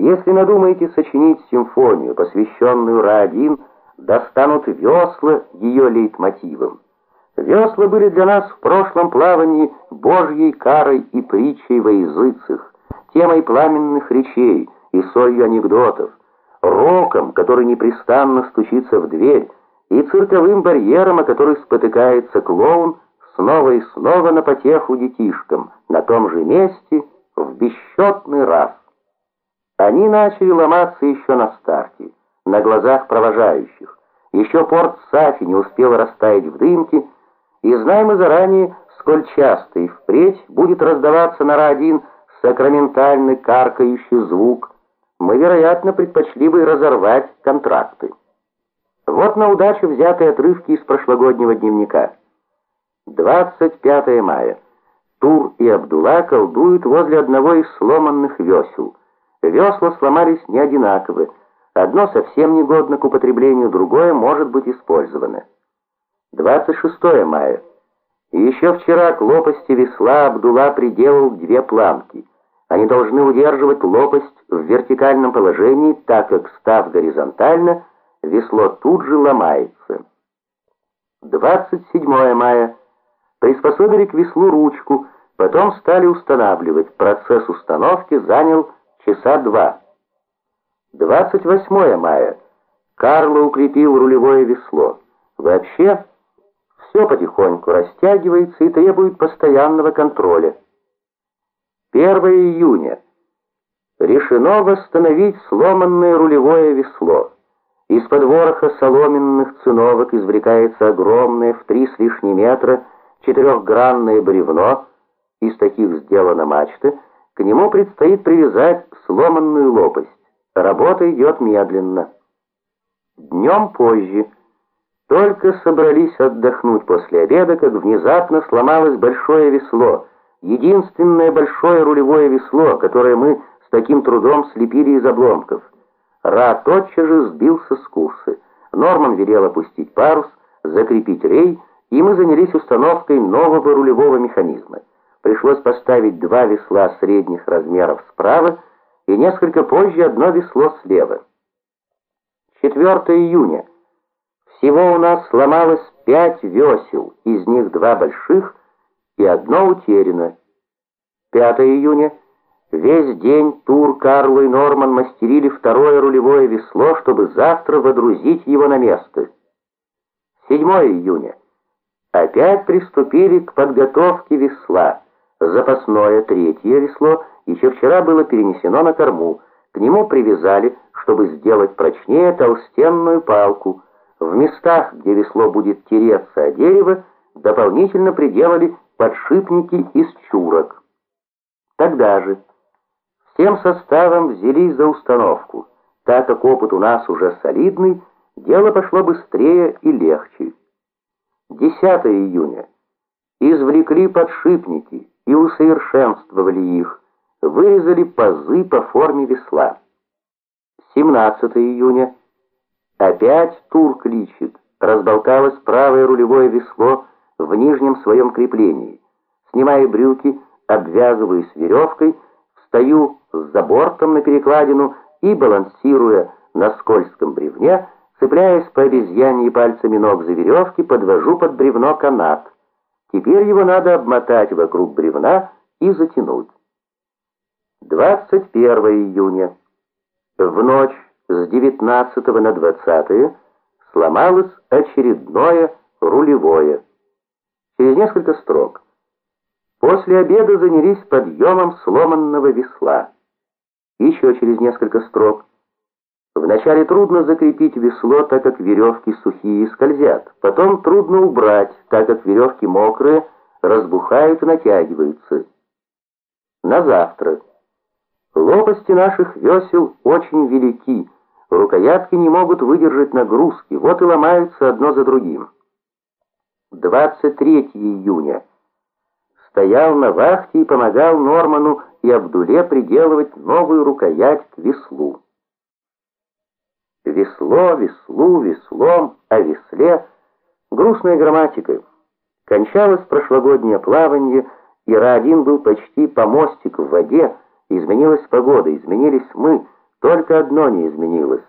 Если надумаете сочинить симфонию, посвященную Ра-1, достанут весла ее лейтмотивом. Весла были для нас в прошлом плавании Божьей карой и притчей во языцах, темой пламенных речей и солью анекдотов, роком, который непрестанно стучится в дверь, и цирковым барьером, о который спотыкается клоун снова и снова на потеху детишкам, на том же месте в бесчетный раз. Они начали ломаться еще на старте, на глазах провожающих. Еще порт Сафи не успел растаять в дымке, и знаем мы заранее, сколь часто и впредь будет раздаваться на Ра-1 сакраментальный каркающий звук, мы, вероятно, предпочли бы разорвать контракты. Вот на удачу взятые отрывки из прошлогоднего дневника. 25 мая. Тур и Абдулла колдуют возле одного из сломанных весел. Весла сломались не одинаково. Одно совсем негодно к употреблению, другое может быть использовано. 26 мая. Еще вчера к лопасти весла Абдулла приделал две планки. Они должны удерживать лопасть в вертикальном положении, так как, став горизонтально, весло тут же ломается. 27 мая. Приспособили к веслу ручку, потом стали устанавливать. Процесс установки занял часа два. 28 мая. Карло укрепил рулевое весло. Вообще, все потихоньку растягивается и требует постоянного контроля. 1 июня. Решено восстановить сломанное рулевое весло. Из-под вороха соломенных циновок извлекается огромное в три с лишним метра четырехгранное бревно, из таких сделана мачта, к нему предстоит привязать сломанную лопасть. Работа идет медленно. Днем позже. Только собрались отдохнуть после обеда, как внезапно сломалось большое весло, единственное большое рулевое весло, которое мы с таким трудом слепили из обломков. Ра тотчас же сбился с курса. Норман велел опустить парус, закрепить рей, и мы занялись установкой нового рулевого механизма. Пришлось поставить два весла средних размеров справа и несколько позже одно весло слева. 4 июня. Всего у нас сломалось пять весел, из них два больших и одно утеряно. 5 июня. Весь день Тур, Карло и Норман мастерили второе рулевое весло, чтобы завтра водрузить его на место. 7 июня. Опять приступили к подготовке весла. Запасное третье весло еще вчера было перенесено на корму. К нему привязали, чтобы сделать прочнее толстенную палку – в местах, где весло будет тереться о дерево, дополнительно приделали подшипники из чурок. Тогда же всем составом взялись за установку. Так как опыт у нас уже солидный, дело пошло быстрее и легче. 10 июня. Извлекли подшипники и усовершенствовали их, вырезали пазы по форме весла. 17 июня. Опять тур кличет. Разболталось правое рулевое весло в нижнем своем креплении. Снимаю брюки, обвязываюсь веревкой, встаю за бортом на перекладину и, балансируя на скользком бревне, цепляясь по обезьяньи пальцами ног за веревки, подвожу под бревно канат. Теперь его надо обмотать вокруг бревна и затянуть. 21 июня. В ночь с 19 на 20 сломалось очередное рулевое. Через несколько строк. После обеда занялись подъемом сломанного весла. Еще через несколько строк. Вначале трудно закрепить весло, так как веревки сухие и скользят. Потом трудно убрать, так как веревки мокрые, разбухают и натягиваются. На завтра. Лопасти наших весел очень велики, Рукоятки не могут выдержать нагрузки, вот и ломаются одно за другим. 23 июня. Стоял на вахте и помогал Норману и Абдуле приделывать новую рукоять к веслу. Весло, веслу, веслом, о весле. Грустная грамматика. Кончалось прошлогоднее плавание, и Ра-1 был почти по мостику в воде, изменилась погода, изменились мы — Только одно не изменилось.